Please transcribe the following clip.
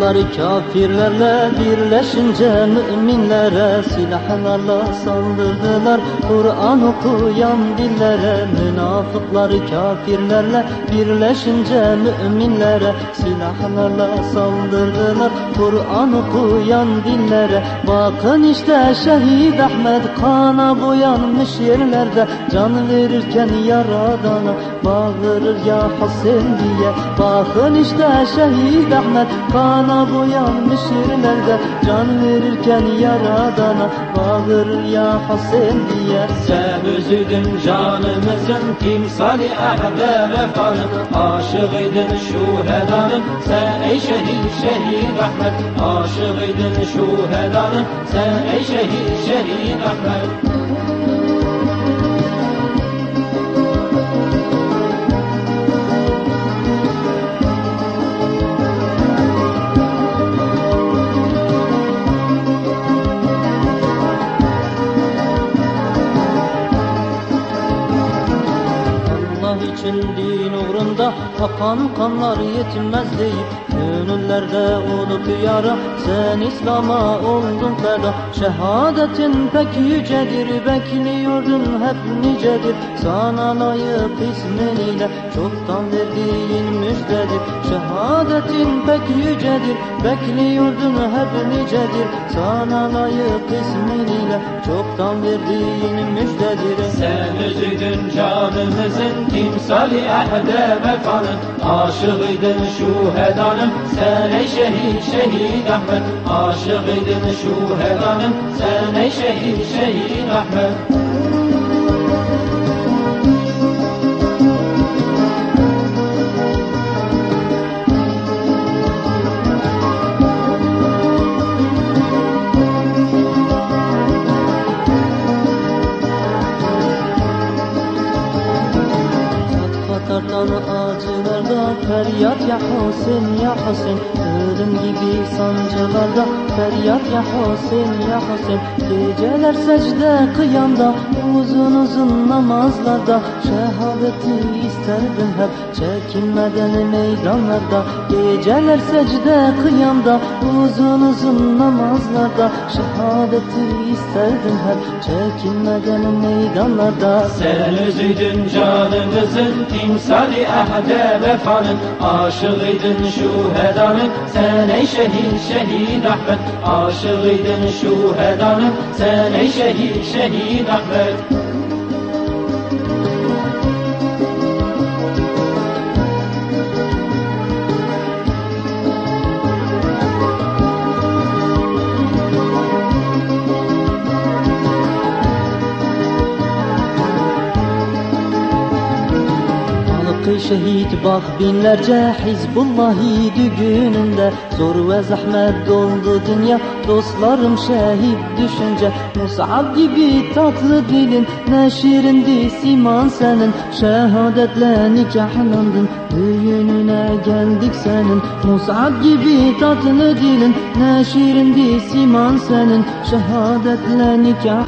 Münafıkları kafirlerle birleşince müminlere silahlarla saldırdılar. Kur'an okuyan dillere Münafıkları kafirlerle birleşince müminlere silahlarla saldırdılar. Kur'an okuyan dillere Bakın işte şehit Ahmet kana boyanmış yerlerde Can verirken yaradana bağırır ya Hüseyin diye. Bakın işte şehit Ahmet kana boyanmış yerlerde Can verirken yaradana bağırır ya Hüseyin diye. Sen üzüldün canımızın timsali ahde vefanın Aşığıydın şu hedanın Sen ey şehit şehit Ahmet. Aşığıydın şu hedanın Sen ey şehit şehit Ahmet Allah için din uğrunda akan kanlar yetinmez deyip Gönüllerde olup yara sen İslam'a oldun feda. Şehadetin pek yücedir bekliyordun hep nicedir. Sana layık ismin ile çoktan verdiğin müjdedir. Şehadetin pek yücedir bekliyordun hep nicedir. Sana layık ismin ile çoktan verdiğin müjdedir. Sen üzüldün canımızın timsali ahde vefanın Aşığıydın şu hedanın Sen ey şehit şehit Ahmet Aşığıydın şu hedanın Sen ey şehit şehit Ahmet Katardan acılarda feryat ya Hüseyin ya Hüseyin Ölüm gibi sancılarda feryat ya Hüseyin ya Hüseyin Geceler secde kıyamda uzun uzun namazlarda. Şehadeti isterdim hep çekinmeden meydanlarda. Geceler secde kıyamda uzun uzun namazlarda. Şehadeti isterdim hep çekinmeden meydanlarda. Sen üzüldün canımızın timsali سالي أحد بفعل عاشق دن شو هدان سني شهيد شهيد أحمد. عاشق شو هدان سني شهيد شهيد أحمد. Halkı şehit bak binlerce Hizbullahi düğününde Zor ve zahmet doldu dünya Dostlarım şehit düşünce. Mus'ab gibi tatlı dilin Ne şirindi siman senin. Şehadetle nikahlandın Düğününe geldik senin. Mus'ab gibi tatlı dilin Ne şirindi siman senin. Şehadetle nikah